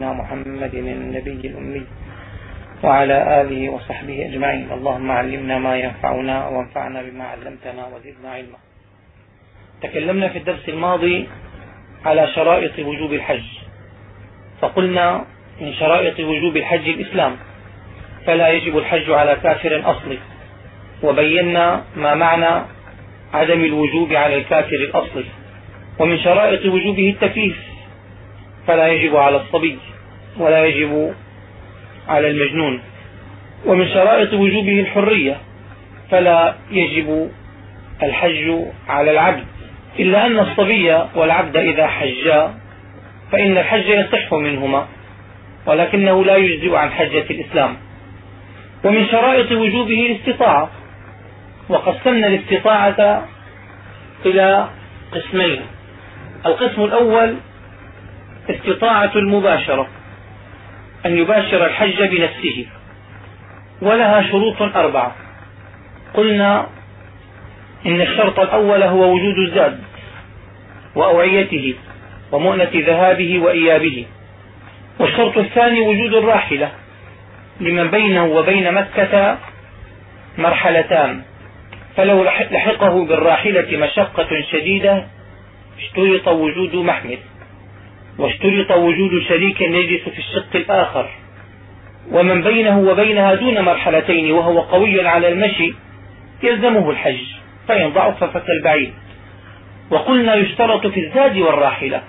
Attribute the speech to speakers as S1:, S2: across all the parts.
S1: محمد النبي الأمي وعلى آله وصحبه أجمعين. اللهم علمنا ما ينفعنا وانفعنا بما علمتنا وزدنا علما. تكلمنا في الدرس الماضي على شرائط وجوب الحج. فقلنا من شرائط وجوب الحج الإسلام فلا يجب الحج على كافر أصلي وبينا ما معنى عدم الوجوب على الكافر الأصلي ومن شرائط وجوبه التكليف فلا يجب على الصبي ولا يجب على المجنون. ومن شرائط وجوبه الحرية فلا يجب الحج على العبد إلا أن الصبي والعبد إذا حجا فإن الحج يصح منهما ولكنه لا يجزئ عن حجة الإسلام. ومن شرائط وجوبه الاستطاعة وقسمنا الاستطاعة إلى قسمين. القسم الأول استطاعة المباشرة أن يباشر الحج بنفسه ولها شروط أربعة. قلنا إن الشرط الأول هو وجود الزاد وأوعيته ومؤنة ذهابه وإيابه. والشرط الثاني وجود الراحلة لمن بينه وبين مكة مرحلتان. فلو لحقه بالراحلة مشقة شديدة اشترط وجود محمل. واشترط وجود شريك يجلس في الشق الآخر. ومن بينه وبينها دون مرحلتين وهو قوي على المشي يلزمه الحج فإن ضعف فكالبعيد. وقلنا يشترط في الزاد والراحلة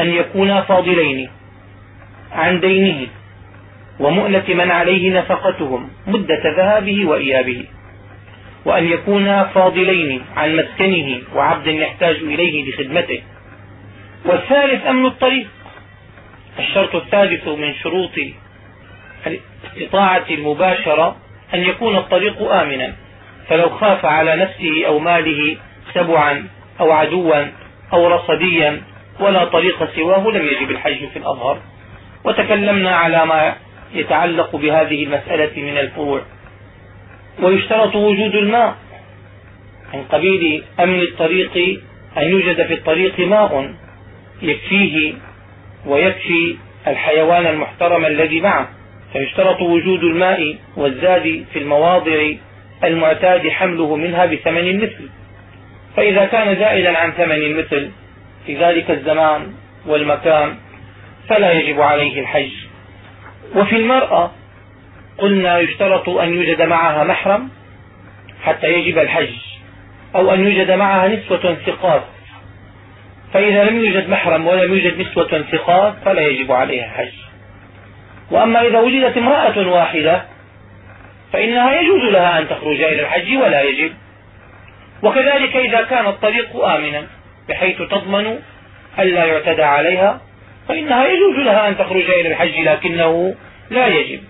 S1: أن يكونا فاضلين عن دينه ومؤنة من عليه نفقتهم مدة ذهابه وإيابه. وأن يكونا فاضلين عن مسكنه وعبد يحتاج إليه لخدمته. والثالث أمن الطريق. الشرط الثالث من شروط الاستطاعة المباشرة أن يكون الطريق آمنا فلو خاف على نفسه أو ماله سبعا أو عدوا أو رصديا ولا طريق سواه لم يجب الحج في الأظهر. وتكلمنا على ما يتعلق بهذه المسألة من الفروع. ويشترط وجود الماء. من قبيل أمن الطريق أن يوجد في الطريق ماء. يكفيه ويكفي الحيوان المحترم الذي معه. فيشترط وجود الماء والزاد في المواضع المعتاد حمله منها بثمن المثل. فإذا كان زائدا عن ثمن المثل في ذلك الزمان والمكان فلا يجب عليه الحج. وفي المرأة قلنا يشترط أن يوجد معها محرم حتى يجب الحج أو أن يوجد معها نسوة ثقات فإذا لم يوجد محرم ولم يوجد نسوة ثقات فلا يجب عليها الحج وأما إذا وجدت امرأة واحدة فإنها يجوز لها أن تخرج إلى الحج ولا يجب. وكذلك إذا كان الطريق آمنا بحيث تضمن ألا يعتدى عليها فإنها يجوز لها أن تخرج إلى الحج لكنه لا يجب.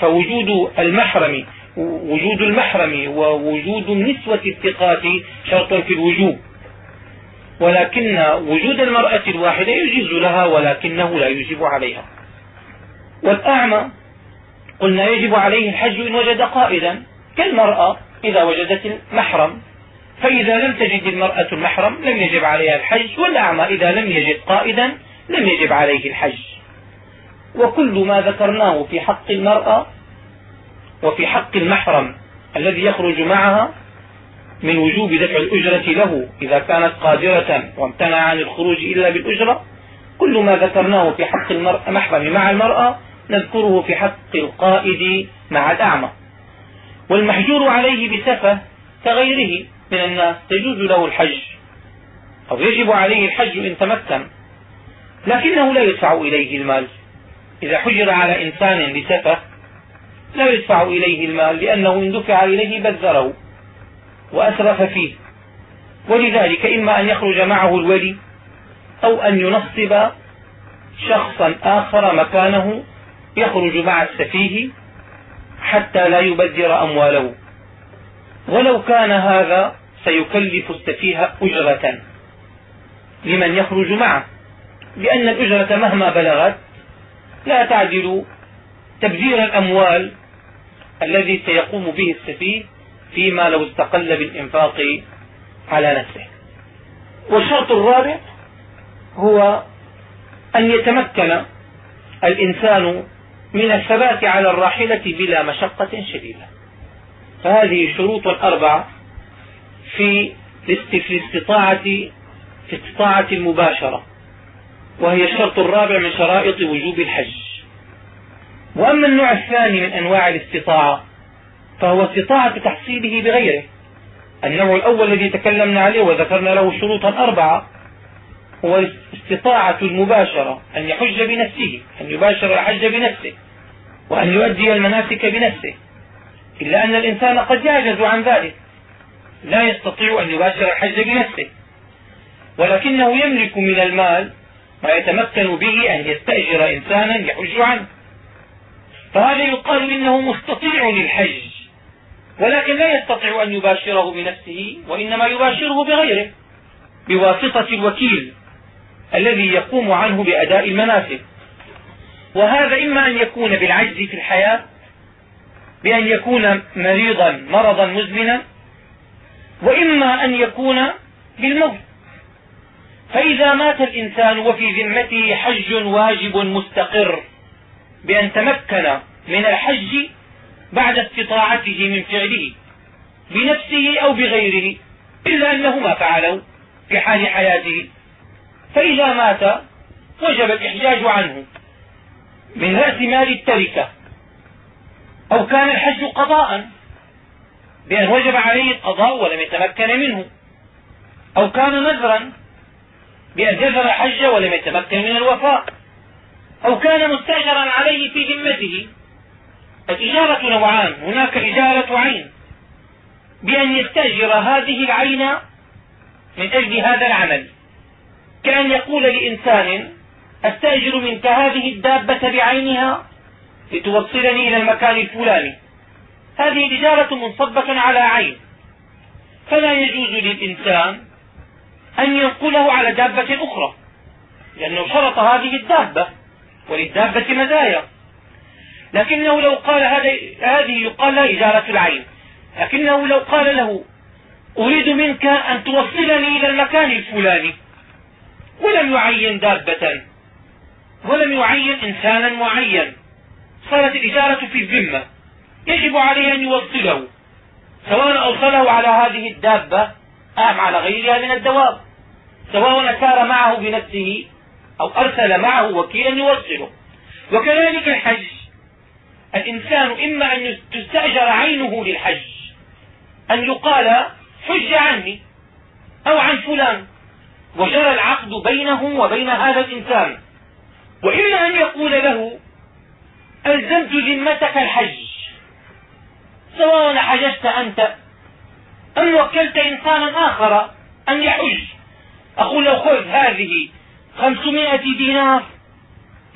S1: فوجود المحرم وجود المحرم ووجود النسوة الثقات شرط في الوجوب. ولكن وجود المرأة الواحدة يجيز لها ولكنه لا يجب عليها. والأعمى قلنا يجب عليه الحج إن وجد قائدا كالمرأة إذا وجدت المحرم. فإذا لم تجد المرأة المحرم لم يجب عليها الحج والأعمى إذا لم يجد قائدا لم يجب عليه الحج. وكل ما ذكرناه في حق المرأة وفي حق المحرم الذي يخرج معها من وجوب دفع الأجرة له. إذا كانت قادرة وامتنع عن الخروج إلا بالأجرة كل ما ذكرناه في حق المحرم مع المرأة نذكره في حق القائد مع الأعمى. والمحجور عليه بسفة كغيره من الناس تجوز له الحج أو يجب عليه الحج إن تمكن لكنه لا يدفع إليه المال. إذا حجر على إنسان لسفة لا يدفع إليه المال لأنه إن دفع إليه بذره. وأسرف فيه. ولذلك إما أن يخرج معه الولي أو أن ينصب شخصا آخر مكانه يخرج مع السفيه حتى لا يبذر أمواله. ولو كان هذا سيكلف السفيه أجرة لمن يخرج معه لأن الأجرة مهما بلغت لا تعدل تبذير الأموال الذي سيقوم به السفيه فيما لو استقل بالإنفاق على نفسه. والشرط الرابع هو أن يتمكن الإنسان من الثبات على الراحلة بلا مشقة شديدة. فهذه شروط أربعة في الاستطاعة في استطاعة المباشرة وهي الشرط الرابع من شرائط وجوب الحج. وأما النوع الثاني من أنواع الاستطاعة فهو استطاعة تحصيله بغيره. النوع الأول الذي تكلمنا عليه وذكرنا له شروطا أربعة. هو استطاعة المباشرة أن يحج بنفسه أن يباشر الحج بنفسه وأن يؤدي المناسك بنفسه. إلا أن الإنسان قد يعجز عن ذلك. لا يستطيع أن يباشر الحج بنفسه. ولكنه يملك من المال ما يتمكن به أن يستأجر إنسانا يحج عنه. فهذا يقال إنه مستطيع للحج. ولكن لا يستطيع أن يباشره بنفسه وإنما يباشره بغيره بواسطة الوكيل الذي يقوم عنه بأداء المناسك وهذا إما أن يكون بالعجز في الحياة بأن يكون مريضا مرضا مزمنا وإما أن يكون بالموت. فإذا مات الإنسان وفي ذمته حج واجب مستقر بأن تمكن من الحج بعد استطاعته من فعله بنفسه أو بغيره إلا أنه ما فعله في حال حياته. فإذا مات وجب الإحجاج عنه من رأس مال التركة. أو كان الحج قضاء بأن وجب عليه القضاء ولم يتمكن منه. أو كان نذرا بأن جزر الحج ولم يتمكن من الوفاء. أو كان مستأجرا عليه في ذمته الإجارة نوعان هناك إجارة عين. بأن يستأجر هذه العين من أجل هذا العمل. كأن يقول لإنسان أستأجر منك هذه الدابة بعينها لتوصلني إلى المكان الفلاني. هذه الإجارة منصبة على عين. فلا يجوز للإنسان أن ينقله على دابة أخرى لأنه شرط هذه الدابة وللدابة مزايا. لكنه لو قال هذه يقال لها إجارة العين. لكنه لو قال له أريد منك أن توصلني إلى المكان الفلاني. ولم يعين دابة. ولم يعين إنسانا معين. صارت الإجارة في الذمة. يجب عليه أن يوصله. سواء أوصله على هذه الدابة أم على غيرها من الدواب. سواء سار معه بنفسه أو أرسل معه وكيلا يوصله. وكذلك الحج. الإنسان إما أن تستأجر عينه للحج أن يقال حج عني أو عن فلان وجرى العقد بينه وبين هذا الإنسان. وإما أن يقول له ألزمت ذمتك الحج. سواء حججت أنت أم وكلت إنسانا آخر أن يحج. أقول له خذ هذه خمسمائة دينار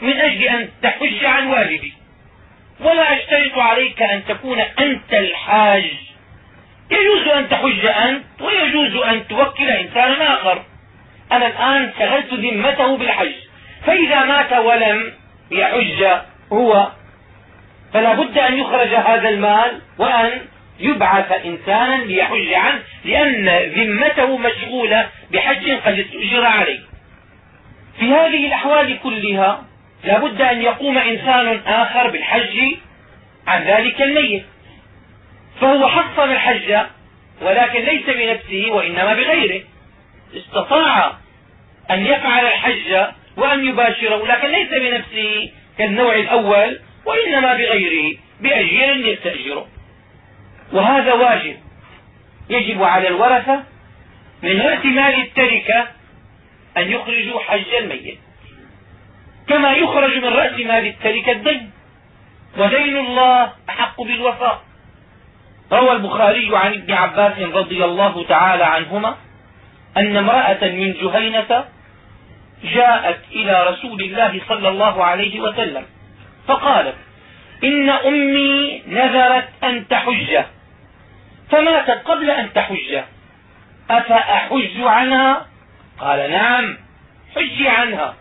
S1: من أجل أن تحج عن والدي ولا أشترط عليك أن تكون أنت الحاج. يجوز أن تحج أنت ويجوز أن توكل إنسانا آخر. أنا الآن شغلت ذمته بالحج. فإذا مات ولم يحج هو فلا بد أن يخرج هذا المال وأن يبعث إنسانا ليحج عنه لأن ذمته مشغولة بحج قد استؤجر عليه. في هذه الأحوال كلها لا بد أن يقوم إنسان آخر بالحج عن ذلك الميت. فهو حصل الحج ولكن ليس بنفسه وإنما بغيره. استطاع أن يفعل الحج وأن يباشره لكن ليس بنفسه كالنوع الأول وإنما بغيره بأجير يستأجره. وهذا واجب يجب على الورثة من رأس مال التركة أن يخرجوا حج الميت. كما يخرج من رأس مال التركة الدين. ودين الله أحق بالوفاء. روى البخاري عن ابن عباس رضي الله تعالى عنهما أن امرأة من جهينة جاءت إلى رسول الله صلى الله عليه وسلم فقالت إن أمي نذرت أن تحج. فماتت قبل أن تحج. أفأحج عنها؟ قال نعم حجي عنها.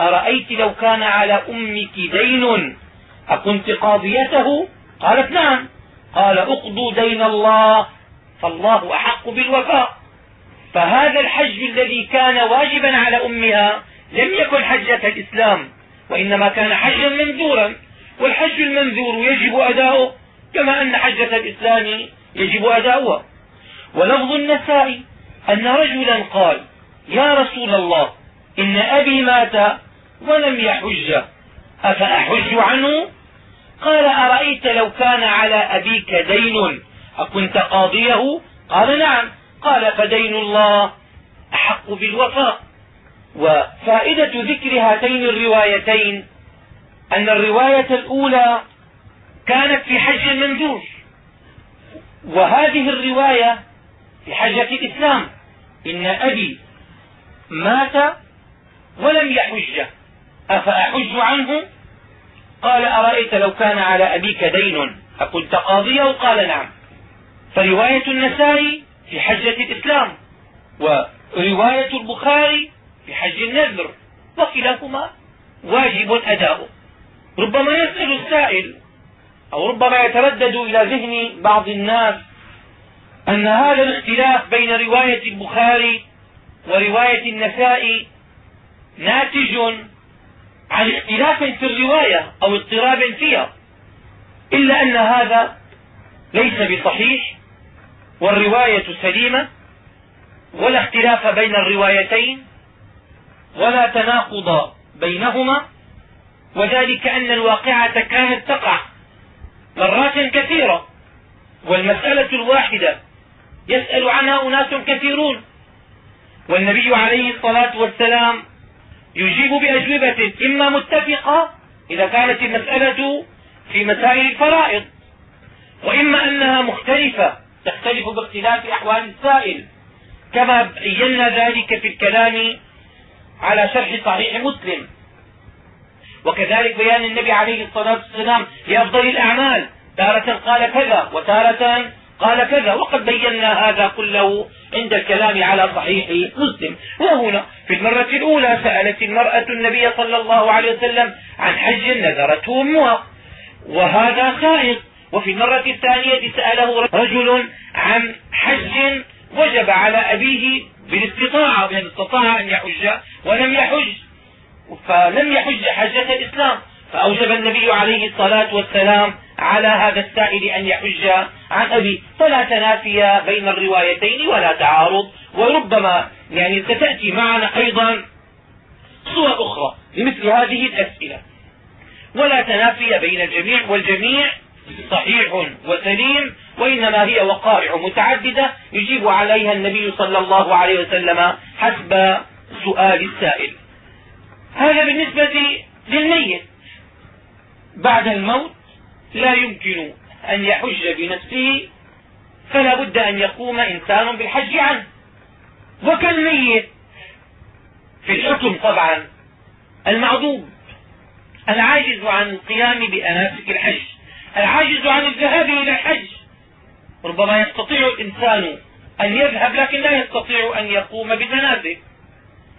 S1: أرأيت لو كان على أمك دين؟ أكنت قاضيته؟ قالت نعم. قال أقضوا دين الله فالله أحق بالوفاء. فهذا الحج الذي كان واجبا على أمها لم يكن حجة الإسلام وإنما كان حجا منذورا. والحج المنذور يجب أداؤه كما أن حجة الإسلام يجب أداؤها. ولفظ النسائي أن رجلا قال يا رسول الله إن أبي مات ولم يحج. أفأحج عنه؟ قال أرأيت لو كان على أبيك دين؟ أكنت قاضيه؟ قال نعم. قال فدين الله أحق بالوفاء. وفائدة ذكر هاتين الروايتين أن الرواية الأولى كانت في حج المنذور وهذه الرواية في حجة الإسلام. إن أبي مات ولم يحج. أفأحج عنه؟ قال أرأيت لو كان على أبيك دين أكنت قاضية؟ قال نعم. فرواية النسائي في حجة الإسلام ورواية البخاري في حج النذر وكلاهما واجب أداؤه. ربما يسأل السائل أو ربما يتردد إلى ذهن بعض الناس أن هذا الاختلاف بين رواية البخاري ورواية النسائي ناتج عن اختلاف في الرواية أو اضطراب فيها. إلا أن هذا ليس بصحيح والرواية سليمة ولا اختلاف بين الروايتين ولا تناقض بينهما وذلك أن الواقعة كانت تقع مرات كثيرة والمسألة الواحدة يسأل عنها أناس كثيرون. والنبي عليه الصلاة والسلام يجيب بأجوبة إما متفقة إذا كانت المسألة في مسائل الفرائض وإما أنها مختلفة تختلف باختلاف أحوال السائل. كما بينا ذلك في الكلام على شرح صحيح مسلم. وكذلك بيان النبي عليه الصلاة والسلام لأفضل الأعمال تارة قال كذا وتارة قال كذا وقد بينا هذا كله عند الكلام على صحيح مسلم. وهنا في المرة الأولى سألت المرأة النبي صلى الله عليه وسلم عن حج نذرته أمها وهذا خائض وفي المرة الثانية سأله رجل عن حج وجب على أبيه بالاستطاعة بأن استطاع أن يحج ولم يحج. فلم يحج حجة الإسلام فأوجب النبي عليه الصلاة والسلام على هذا السائل أن يحج عن أبي. فلا تنافي بين الروايتين ولا تعارض. وربما يعني ستأتي معنا أيضا صور أخرى لمثل هذه الأسئلة. ولا تنافي بين الجميع والجميع صحيح وسليم وإنما هي وقائع متعددة يجيب عليها النبي صلى الله عليه وسلم حسب سؤال السائل. هذا بالنسبة للميت. بعد الموت لا يمكن أن يحج بنفسه فلا بد أن يقوم إنسان بالحج عنه. وكالميت في الحكم طبعا المعذوب العاجز عن القيام بأناسك الحج العاجز عن الذهاب إلى الحج. ربما يستطيع الإنسان أن يذهب لكن لا يستطيع أن يقوم بالمناسك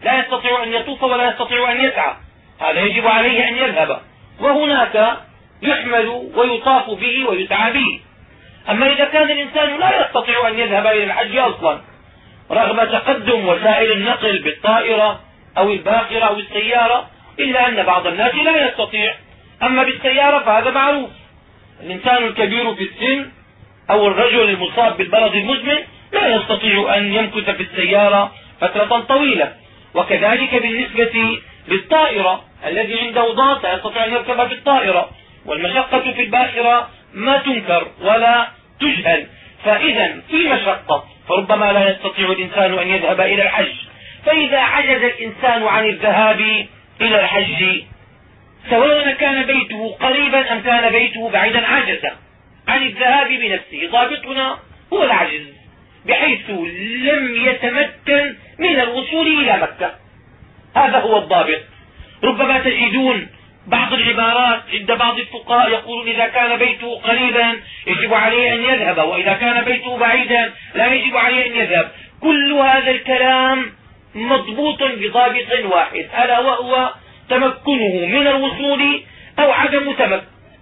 S1: لا يستطيع أن يطوف ولا يستطيع أن يسعى. هذا يجب عليه أن يذهب. وهناك يحمل ويطاف به ويسعى به. أما إذا كان الإنسان لا يستطيع أن يذهب إلى الحج أصلا رغم تقدم وسائل النقل بالطائرة أو الباخرة أو السيارة إلا أن بعض الناس لا يستطيع. أما بالسيارة فهذا معروف. الإنسان الكبير في السن أو الرجل المصاب بالبرد المزمن لا يستطيع أن يمكث في السيارة فترة طويلة. وكذلك بالنسبة للطائرة الذي عنده ضغط لا يستطيع أن يركب في الطائرة. والمشقة في الباخرة ما تنكر ولا تجهل. فإذا في مشقة فربما لا يستطيع الإنسان أن يذهب إلى الحج. فإذا عجز الإنسان عن الذهاب إلى الحج سواء كان بيته قريبا أم كان بيته بعيدا عجز عن الذهاب بنفسه. ضابطنا هو العجز بحيث لم يتمكن من الوصول إلى مكة. هذا هو الضابط. ربما تجدون بعض العبارات عند بعض الفقهاء يقولون إذا كان بيته قريبا يجب عليه أن يذهب وإذا كان بيته بعيدا لا يجب عليه أن يذهب. كل هذا الكلام مضبوط بضابط واحد ألا وهو تمكنه من الوصول أو عدم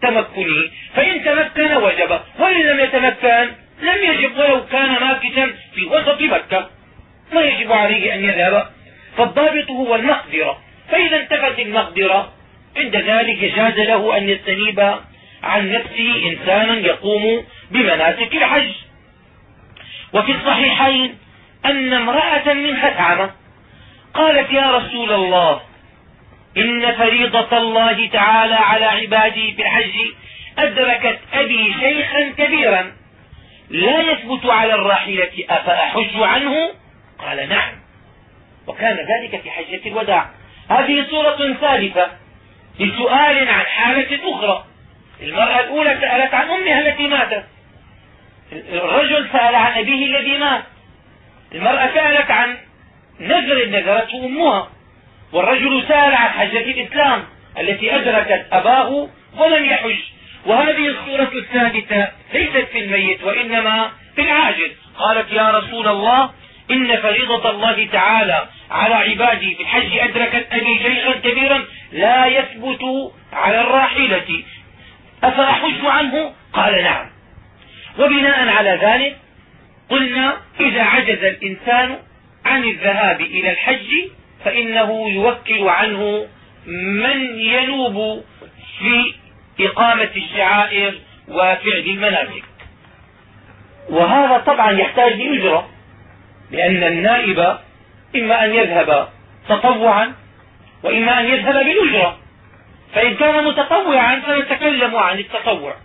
S1: تمكنه. فإن تمكن وجب وإن لم يتمكن لم يجب ولو كان ماكثا في وسط مكة ما يجب عليه أن يذهب. فالضابط هو المقدرة. فإذا انتفت المقدرة عند ذلك جاز له أن يستنيب عن نفسه إنسانا يقوم بمناسك الحج. وفي الصحيحين أن امرأة من خثعمة قالت يا رسول الله إن فريضة الله تعالى على عباده في الحج أدركت أبي شيخا كبيرا لا يثبت على الراحلة أفأحج عنه؟ قال نعم. وكان ذلك في حجة الوداع. هذه صورة ثالثة. لسؤال عن حالة أخرى. المرأة الأولى سألت عن أمها التي ماتت. الرجل سأل عن أبيه الذي مات. المرأة سألت عن نذر نذرته أمها. والرجل سأل عن حجة الإسلام التي أدركت أباه ولم يحج. وهذه الصورة الثالثة ليست في الميت وإنما في العاجز قالت يا رسول الله إن فريضة الله تعالى على عبادي في الحج أدركت أبي شيخا كبيرا لا يثبت على الراحلة. أفأحج عنه؟ قال نعم. وبناء على ذلك قلنا إذا عجز الإنسان عن الذهاب إلى الحج فإنه يوكل عنه من ينوب في إقامة الشعائر وفعل المناسك وهذا طبعا يحتاج لأجرة لأن النائب إما أن يذهب تطوعا وإما أن يذهب بالأجرة فإن كان متطوعا فنتكلم عن التطوع.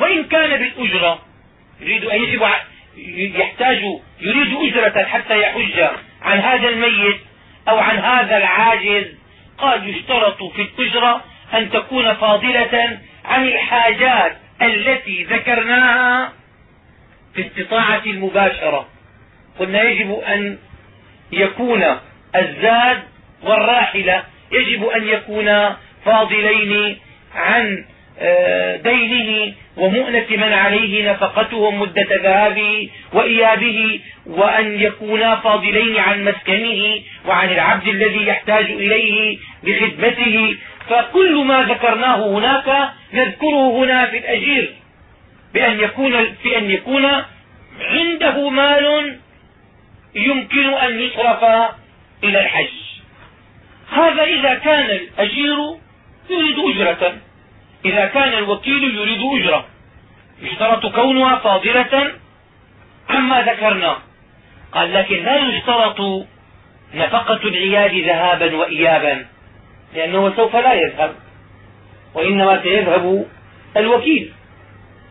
S1: وإن كان بالأجرة يريد أن يجب يحتاج يريد أجرة حتى يحج عن هذا الميت أو عن هذا العاجز. قال يشترط في الأجرة أن تكون فاضلة عن الحاجات التي ذكرناها في استطاعة المباشرة. قلنا يجب أن يكون الزاد والراحلة يجب أن يكونا فاضلين عن آه، دينه ومؤنة من عليه نفقتهم مدة ذهابه وإيابه وأن يكونا فاضلين عن مسكنه وعن العبد الذي يحتاج إليه بخدمته. فكل ما ذكرناه هناك نذكره هنا في الأجير بأن يكون في أن يكون عنده مال يمكن أن يصرف إلى الحج. هذا إذا كان الأجير يريد أجرة. إذا كان الوكيل يريد أجرة. يشترط كونها فاضلة. عما ذكرنا. قال لكن لا يشترط نفقة العيال ذهابا وإيابا لأنه سوف لا يذهب وإنما سيذهب الوكيل.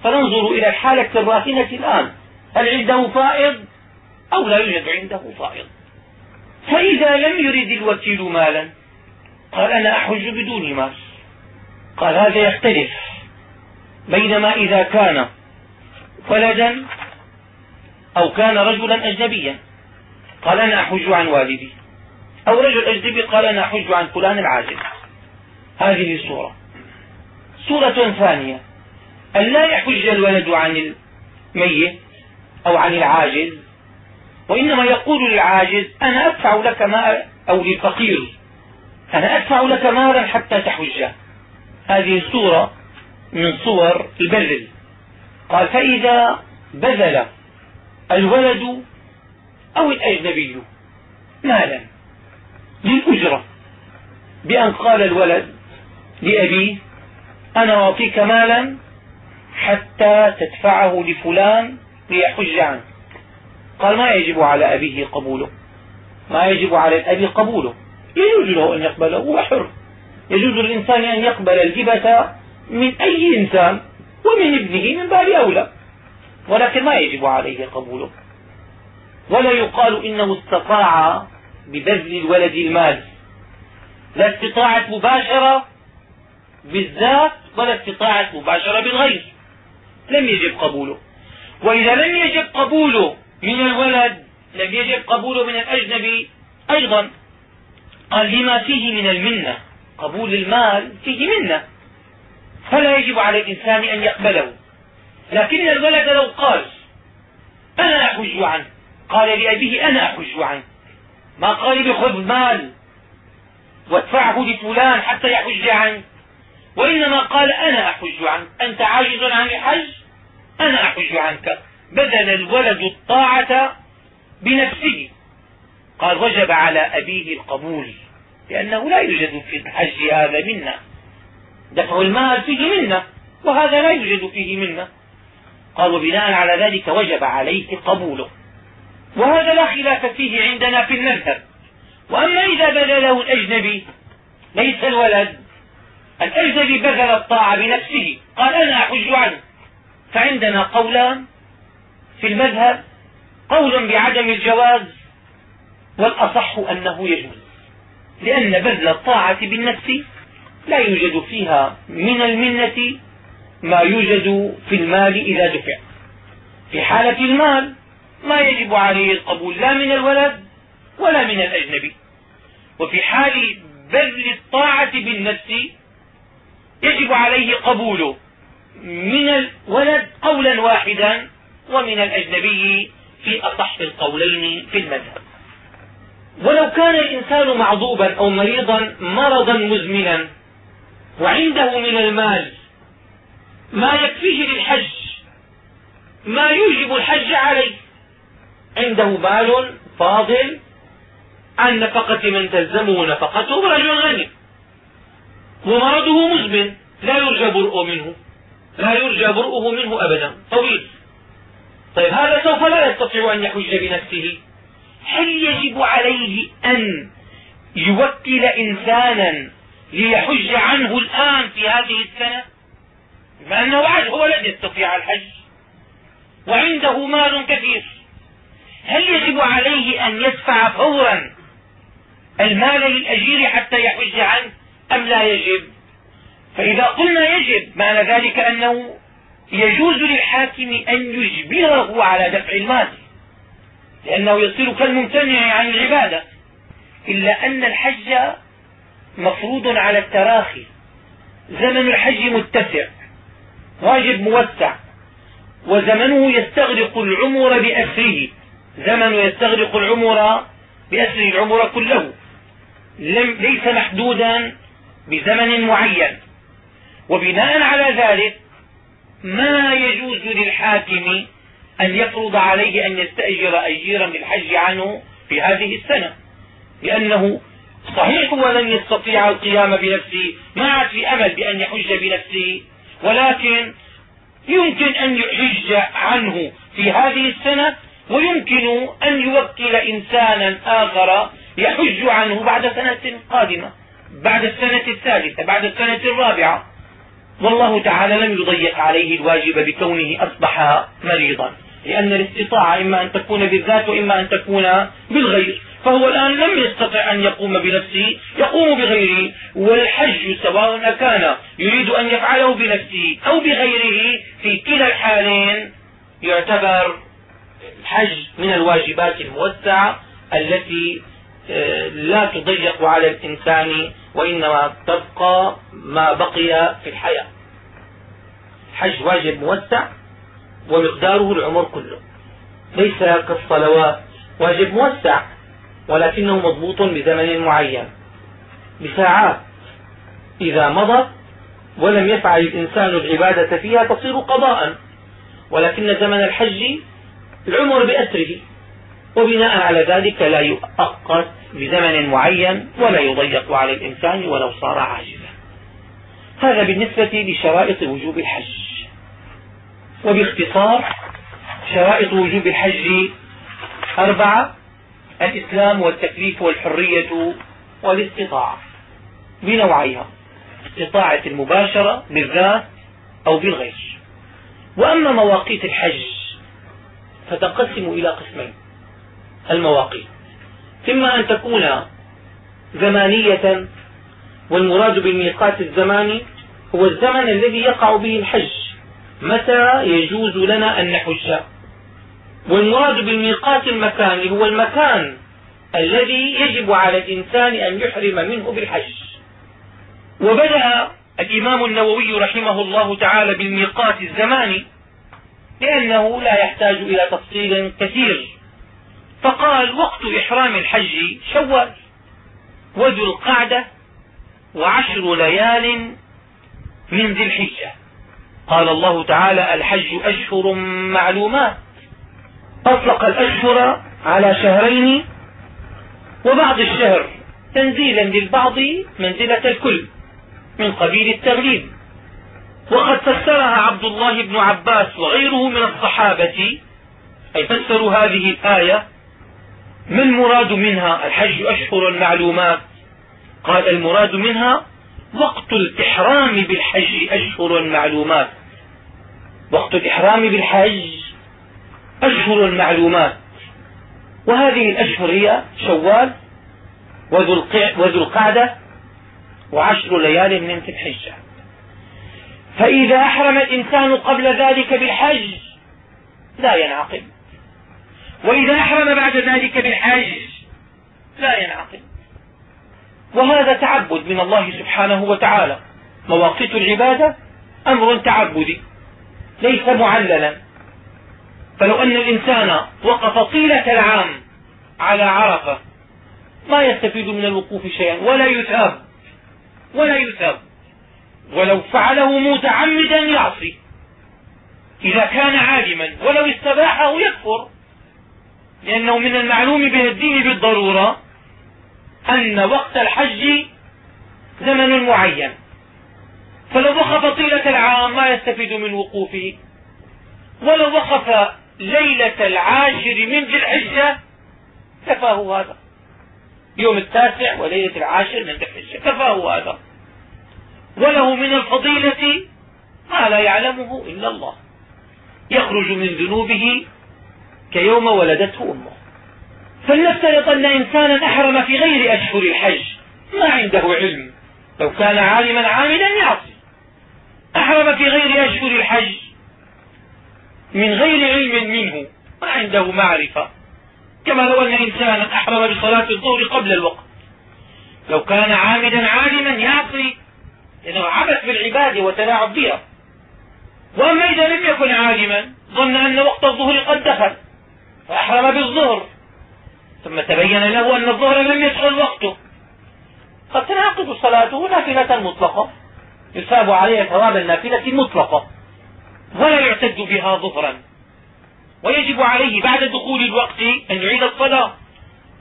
S1: فننظر إلى الحالة الراهنة الآن. هل عنده فائض؟ أو لا يوجد عنده فائض. فإذا لم يرد الوكيل مالا قال أنا أحج بدون مال. قال هذا يختلف بينما إذا كان ولدا أو كان رجلا أجنبيا قال أنا أحج عن والدي. أو رجل أجنبي قال أنا أحج عن فلان العاجل هذه صورة صورة ثانية. أن لا يحج الولد عن الميت أو عن العاجز وإنما يقول للعاجز أنا أدفع لك مال أو للفقير. أنا أدفع لك مالا حتى تحج هذه صورة من صور البذل قال فإذا بذل الولد أو الأجنبي مالا للأجرة. بأن قال الولد لأبيه أنا أعطيك مالا حتى تدفعه لفلان ليحج عنك. قال ما يجب على أبيه قبوله. ما يجب على الأب قبوله. يجوز له أن يقبله هو حر. يجوز للإنسان أن يقبل الهبة من أي إنسان ومن ابنه من باب أولى. ولكن ما يجب عليه قبوله. ولا يقال إنه استطاع ببذل الولد المال. لا استطاعة مباشرة بالذات ولا استطاعة مباشرة بالغير. لم يجب قبوله. وإذا لم يجب قبوله من الولد لم يجب قبوله من الأجنبي أيضا. قال لما فيه من المنة؟ قبول المال فيه منة. فلا يجب على الإنسان أن يقبله. لكن الولد لو قال أنا أحج عنه. قال لأبيه أنا أحج عنه. ما قال بخذ مال وادفعه لفلان حتى يحج عنه. وإنما قال أنا أحج عنك أنت عاجز عن الحج؟ أنا أحج عنك. بذل الولد بنفسه. قال وجب على أبيه القبول لأنه لا يوجد في الحج هذا منا. دفع المال فيه منة وهذا لا يوجد فيه منة قال وبناء على ذلك وجب عليه قبوله. وهذا لا خلاف فيه عندنا في المذهب. وأما إذا بذل له الأجنبي ليس الولد. الأجنبي بذل الطاعة بنفسه. قال أنا أحج عنه. فعندنا قولان في المذهب. قول بعدم الجواز والأصح أنه يجوز. لأن بذل الطاعة بالنفس لا يوجد فيها من المنة ما يوجد في المال إذا دفع. في حالة المال ما يجب عليه القبول لا من الولد ولا من الأجنبي. وفي حال بذل الطاعة بالنفس يجب عليه قبوله من الولد قولا واحدا ومن الأجنبي في أصح القولين في المذهب. ولو كان الإنسان معضوبا أو مريضا مرضا مزمنا وعنده من المال ما يكفيه للحج ما يوجب الحج عليه عنده مال فاضل عن نفقة من تلزمه نفقته رجل غني ومرضه مزمن لا يرجى برؤه منه لا يرجى برؤه منه أبدا. طويل. طيب هذا سوف لا يستطيع أن يحج بنفسه. هل يجب عليه أن يوكل إنسانا ليحج عنه الآن في هذه السنة؟ بما أنه هو لن يستطيع الحج. وعنده مال كثير. هل يجب عليه أن يدفع فورا المال للأجير حتى يحج عنه؟ أم لا يجب؟ فإذا قلنا يجب معنى ذلك أنه يجوز للحاكم أن يجبره على دفع المال لأنه يصير كالممتنع عن العبادة إلا أن الحج مفروض على التراخي زمن الحج متسع واجب موسع وزمنه يستغرق العمر بأسره زمن يستغرق العمر بأسره العمر كله لم ليس محدودا بزمن معين. وبناء على ذلك ما يجوز للحاكم أن يفرض عليه أن يستأجر أجيرا للحج عنه في هذه السنة لأنه صحيح هو لن يستطيع القيام بنفسه ما عاد في أمل بأن يحج بنفسه ولكن يمكن أن يحج عنه في هذه السنة ويمكن أن يوكل إنسانا آخر يحج عنه بعد سنة قادمة بعد السنة الثالثة بعد السنة الرابعة. والله تعالى لم يضيق عليه الواجب بكونه أصبح مريضا. لأن الاستطاعة إما أن تكون بالذات وإما أن تكون بالغير. فهو الآن لم يستطع أن يقوم بنفسه يقوم بغيره. والحج سواء كان يريد أن يفعله بنفسه أو بغيره في كلا الحالين يعتبر الحج من الواجبات الموسعة التي آه، لا تضيق على الإنسان وإنما تبقى ما بقي في الحياة. الحج واجب موسع ومقداره العمر كله. ليس كالصلوات واجب موسع ولكنه مضبوط بزمن معين. بساعات إذا مضت ولم يفعل الإنسان العبادة فيها تصير قضاء. ولكن زمن الحج العمر بأسره. وبناء على ذلك لا يؤقت بزمن معين ولا يضيق على الإنسان ولو صار عاجزا. هذا بالنسبة لشرائط وجوب الحج. وباختصار شرائط وجوب الحج أربعة الإسلام والتكليف والحرية والاستطاعة بنوعيها استطاعة المباشرة بالذات أو بالغير. وأما مواقيت الحج فتنقسم إلى قسمين المواقيت إما أن تكون زمانية والمراد بالميقات الزماني هو الزمن الذي يقع به الحج. متى يجوز لنا أن نحج؟ والمراد بالميقات المكاني هو المكان الذي يجب على الإنسان أن يحرم منه بالحج. وبدأ الإمام النووي رحمه الله تعالى بالميقات الزماني لأنه لا يحتاج إلى تفصيل كثير. فقال وقت إحرام الحج شوال وذو القعدة وعشر ليال من ذي الحجة. قال الله تعالى الحج أشهر معلومات. أطلق الأشهر على شهرين وبعض الشهر تنزيلا للبعض منزلة الكل من قبيل التغليب. وقد فسرها عبد الله بن عباس وغيره من الصحابة أي فسروا هذه الآية ما المراد منها الحج؟ أشهر معلومات قال المراد منها وقت الإحرام بالحج أشهر معلومات وقت الإحرام بالحج أشهر معلومات وهذه الأشهر هي شوال وذو القعدة وعشر ليال من ذي الحجة. فإذا أحرم الإنسان قبل ذلك بالحج لا ينعقد. وإذا أحرم بعد ذلك بالحج لا ينعقد. وهذا تعبد من الله سبحانه وتعالى. مواقيت العبادة أمر تعبدي ليس معللا. فلو أن الإنسان وقف طيلة العام على عرفة ما يستفيد من الوقوف شيئا ولا يثاب ولا يثاب. ولو فعله متعمدا يعصي إذا كان عالما ولو استباحه يكفر. لأنه من المعلوم من الدين بالضرورة أن وقت الحج زمن معين. فلو وقف طيلة العام ما يستفيد من وقوفه. ولو وقف ليلة العاشر من ذي الحجة كفاه هذا. يوم التاسع وليلة العاشر من ذي الحجة كفاه هذا. وله من الفضيلة ما لا يعلمه إلا الله. يخرج من ذنوبه كيوم ولدته أمه. فلنفترض أن إنسانا أحرم في غير أشهر الحج. ما عنده علم. لو كان عالما عاملا يعصي. أحرم في غير أشهر الحج. من غير علم منه. ما عنده معرفة. كما لو أن إنسانا أحرم بصلاة الظهر قبل الوقت. لو كان عامدا عالما يعصي. لأنه عبث بالعبادة وتلاعب بها وأما إذا لم يكن عالما ظن أن وقت الظهر قد دخل. فأحرم بالظهر. ثم تبين له أن الظهر لم يدخل وقته. قد تنعقد صلاته نافلة مطلقة. يثاب عليها ثواب النافلة مطلقة. ولا يعتد بها ظهرا. ويجب عليه بعد دخول الوقت أن يعيد الصلاة.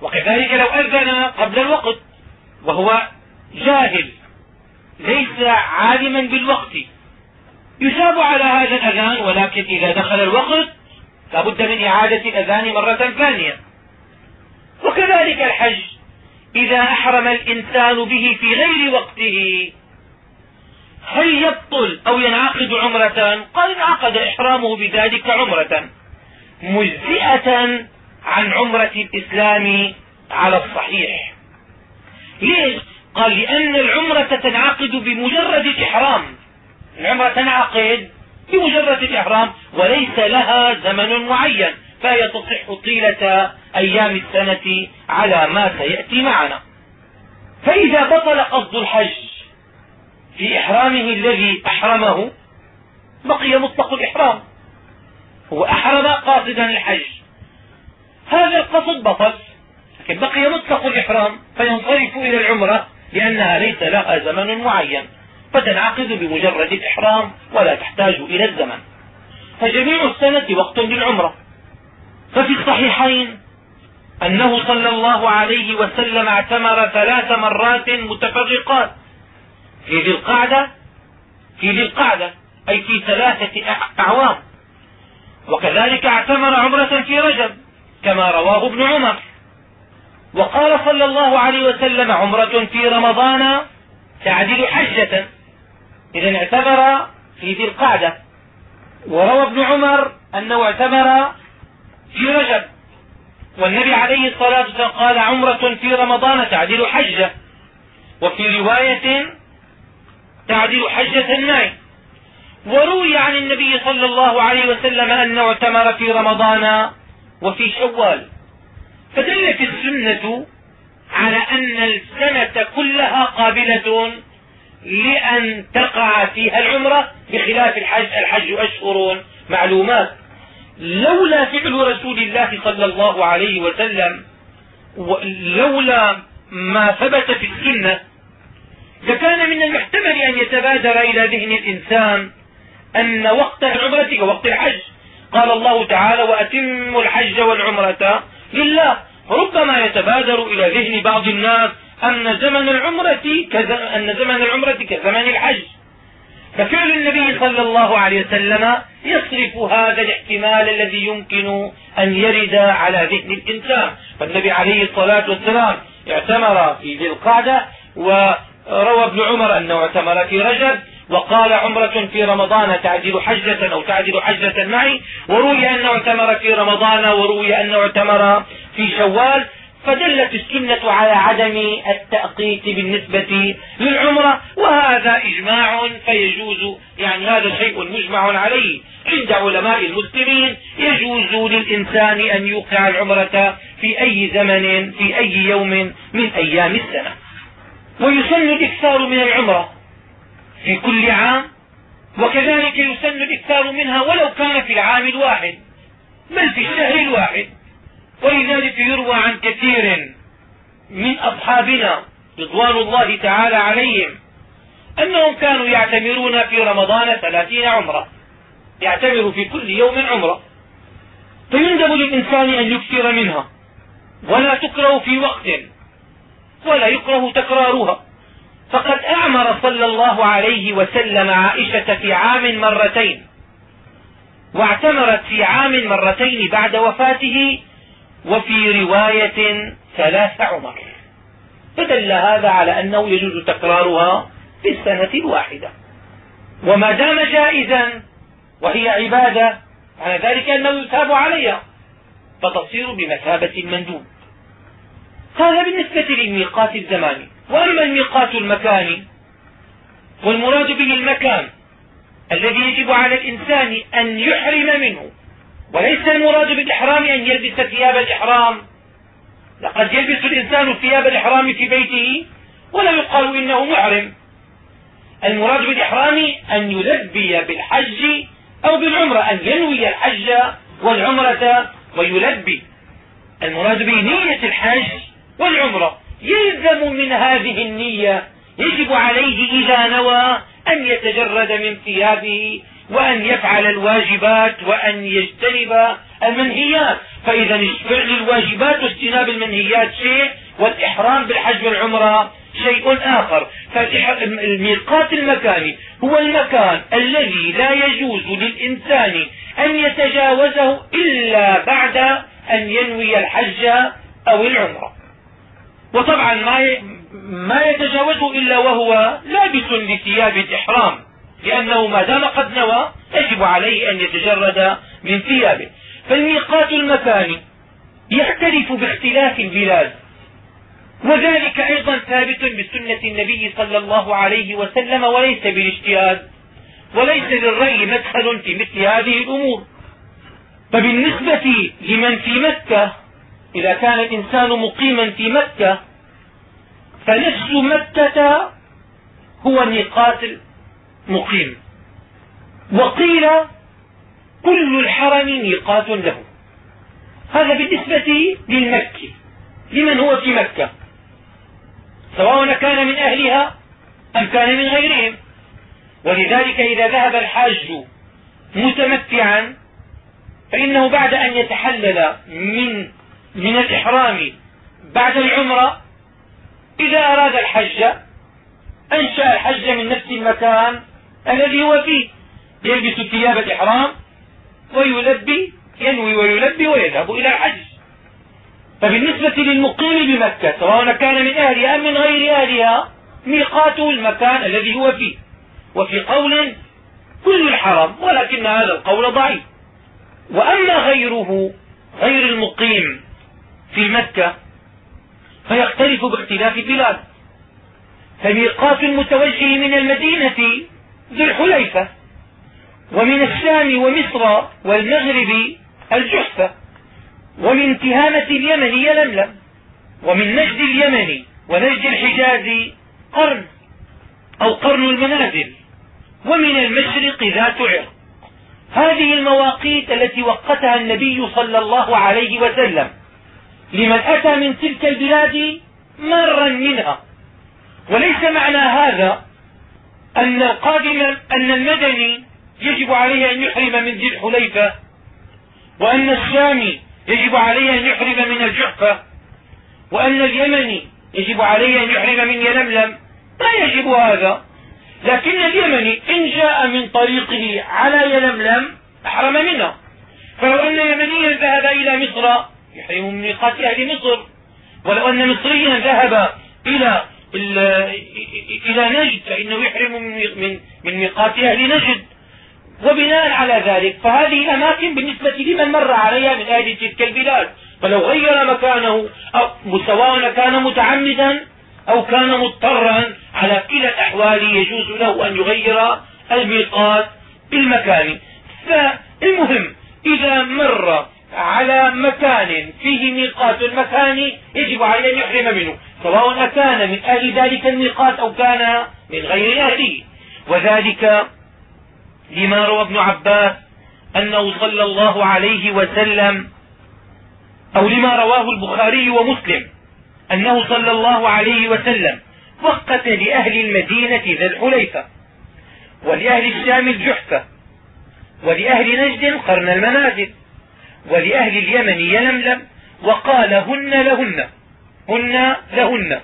S1: وكذلك لو أذن قبل الوقت. وهو جاهل. ليس عالما بالوقت. يثاب على هذا الأذان ولكن إذا دخل الوقت لا بد من إعادة الأذان مرة ثانية. وكذلك الحج. إذا أحرم الإنسان به في غير وقته هل يبطل أو ينعقد عمرة؟ قال انعقد إحرامه بذلك عمرة. مجزئة عن عمرة الإسلام على الصحيح. ليش؟ قال لأن العمرة تنعقد بمجرد الإحرام. العمرة تنعقد بمجرد الإحرام وليس لها زمن معين فهي تصح طيلة أيام السنة على ما سيأتي معنا. فإذا بطل قصد الحج في إحرامه الذي أحرمه بقي مطلق الإحرام. هو أحرم قاصدا الحج. هذا القصد بطل لكن بقي مطلق الإحرام فينصرف إلى العمرة لأنها ليس لها زمن معين. فتنعقد بمجرد الإحرام ولا تحتاج إلى الزمن. فجميع السنة وقت للعمرة. ففي الصحيحين أنه صلى الله عليه وسلم اعتمر ثلاث مرات متفرقات. في ذي القعدة في ذي القعدة أي في ثلاثة أعوام. وكذلك اعتمر عمرة في رجب كما رواه ابن عمر. وقال صلى الله عليه وسلم عمرة في رمضان تعدل حجة. إذا اعتبر في ذي القعدة. وروى ابن عمر أنه اعتبر في رجب. والنبي عليه الصلاة والسلام قال عمرة في رمضان تعدل حجة. وفي رواية تعدل حجة الناي. وروي عن النبي صلى الله عليه وسلم أنه اعتمر في رمضان وفي شوال. فدلت السنة على أن السنة كلها قابلة لأن تقع فيها العمرة بخلاف الحج الحج أشهر معلومات. لولا فعل رسول الله صلى الله عليه وسلم لولا ما ثبت في السنة لكان من المحتمل أن يتبادر إلى ذهن الإنسان أن وقت العمرة كوقت الحج. قال الله تعالى وأتموا الحج والعمرة لله. ربما يتبادر إلى ذهن بعض الناس أن زمن العمرة أن زمن العمرة كزمن الحج. ففعل النبي صلى الله عليه وسلم يصرف هذا الاحتمال الذي يمكن أن يرد على ذهن الإنسان. فالنبي عليه الصلاة والسلام اعتمر في ذي القعدة وروى ابن عمر أنه اعتمر في رجب وقال عمرة في رمضان تعدل حجة أو تعدل حجة معي. وروي أنه اعتمر في رمضان وروي أنه اعتمر في شوال. فدلت السنة على عدم التأقيت بالنسبة للعمرة وهذا إجماع فيجوز يعني هذا شيء مجمع عليه. عند علماء المسلمين يجوز للإنسان أن يوقع العمرة في أي زمن في أي يوم من أيام السنة. ويسن الإكثار من العمرة في كل عام وكذلك يسن الإكثار منها ولو كان في العام الواحد بل في الشهر الواحد. ولذلك يروى عن كثير من أصحابنا رضوان الله تعالى عليهم أنهم كانوا يعتمرون في رمضان ثلاثين عمرة يعتمر في كل يوم عمرة. فيندب للإنسان أن يكثر منها ولا تكره في وقت ولا يكره تكرارها. فقد أعمر صلى الله عليه وسلم عائشة في عام مرتين واعتمرت في عام مرتين بعد وفاته وفي رواية ثلاث عمر. فدل هذا على أنه يجوز تكرارها في السنة الواحدة. وما دام جائزا وهي عبادة على ذلك أنه يثاب عليها. فتصير بمثابة المندوب هذا بالنسبة للميقات الزماني وأما الميقات المكاني والمراد به المكان الذي يجب على الإنسان أن يحرم منه. وليس المراد بالإحرام أن يلبس ثياب الإحرام. لقد يلبس الإنسان ثياب الإحرام في بيته ولا يقال إنه محرم. المراد بالإحرام أن يلبي بالحج أو بالعمرة أن ينوي الحج والعمرة ويلبي. المراد به نية الحج والعمرة. يلزم من هذه النية يجب عليه إذا نوى أن يتجرد من ثيابه وأن يفعل الواجبات وأن يجتنب المنهيات. فإذا فعل الواجبات واجتناب المنهيات شيء والإحرام بالحج والعمرة شيء آخر. فالميقات المكاني هو المكان الذي لا يجوز للإنسان أن يتجاوزه إلا بعد أن ينوي الحج أو العمرة. وطبعا ما ما يتجاوزه إلا وهو لابس لثياب الإحرام لأنه ما دام قد نوى يجب عليه أن يتجرد من ثيابه. فالميقات المكاني يختلف باختلاف البلاد. وذلك أيضا ثابت بسنة النبي صلى الله عليه وسلم وليس بالاجتهاد وليس للري مدخل في مثل هذه الأمور. فبالنسبة لمن في مكة إذا كان الإنسان مقيما في مكة فنفس مكة هو ميقات المقيم وقيل كل الحرم ميقات له. هذا بالنسبة للمكي لمن هو في مكة؟ سواء كان من أهلها أم كان من غيرهم. ولذلك إذا ذهب الحاج متمتعا فإنه بعد أن يتحلل من من الإحرام بعد العمرة إذا أراد الحج أنشأ الحج من نفس المكان الذي هو فيه. يلبس ثياب الإحرام ويلبي ينوي ويلبي ويذهب إلى الحج. فبالنسبة للمقيم بمكة سواء كان من أهلها أم من غير أهلها ميقاته المكان الذي هو فيه. وفي قول كل الحرم ولكن هذا القول ضعيف. وأما غيره غير المقيم في مكة فيختلف باختلاف البلاد فميقات المتوجه من المدينة ذو الحليفة ومن الشام ومصر والمغرب الجحفة ومن تهامة اليمن يلملم ومن نجد اليمن ونجد الحجاز قرن أو قرن المنازل ومن المشرق ذات عرق. هذه المواقيت التي وقتها النبي صلى الله عليه وسلم لمن أتى من تلك البلاد مرا منها. وليس معنى هذا أن القادم أن المدني يجب عليه أن يحرم من ذي الحليفة وأن الشامي يجب عليه أن يحرم من الجحفة وأن اليمني يجب عليه أن يحرم من يلملم. لا يجب هذا. لكن اليمني إن جاء من طريقه على يلملم أحرم منه. فلو أن يمنيا ذهب إلى مصر يحرم من ميقات أهل مصر. ولو أن مصريا ذهب إلى إلى نجد فإنه يحرم من من ميقات أهل نجد وبناء على ذلك فهذه الأماكن بالنسبة لمن مر عليها من أهل تلك البلاد. فلو غير مكانه أو سواء كان متعمدا أو كان مضطرا على كلا الأحوال يجوز له أن يغير الميقات بالمكان. فالمهم إذا مر على مكان فيه ميقات المكان يجب عليه أن يحرم منه سواء كان من أهل ذلك الميقات أو كان من غير أهله وذلك لما روى ابن عباس أنه صلى الله عليه وسلم أو لما رواه البخاري ومسلم أنه صلى الله عليه وسلم وقت لأهل المدينة ذا الحليفة ولأهل الشام الجحفة ولأهل نجد قرن المنازل. ولأهل اليمن يلملم وقال هن لهن هن لهن.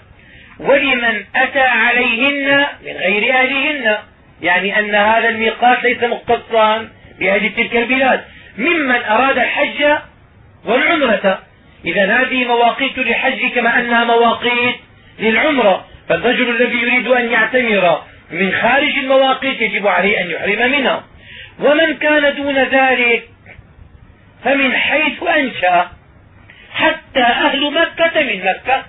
S1: ولمن أتى عليهن من غير أهلهن؟ يعني أن هذا الميقات ليس مختصا بأهل تلك البلاد. ممن أراد الحج والعمرة. إذا هذه مواقيت للحج كما أنها مواقيت للعمرة. فالرجل الذي يريد أن يعتمر من خارج المواقيت يجب عليه أن يحرم منها. ومن كان دون ذلك فمن حيث أنشأ حتى أهل مكة من مكة.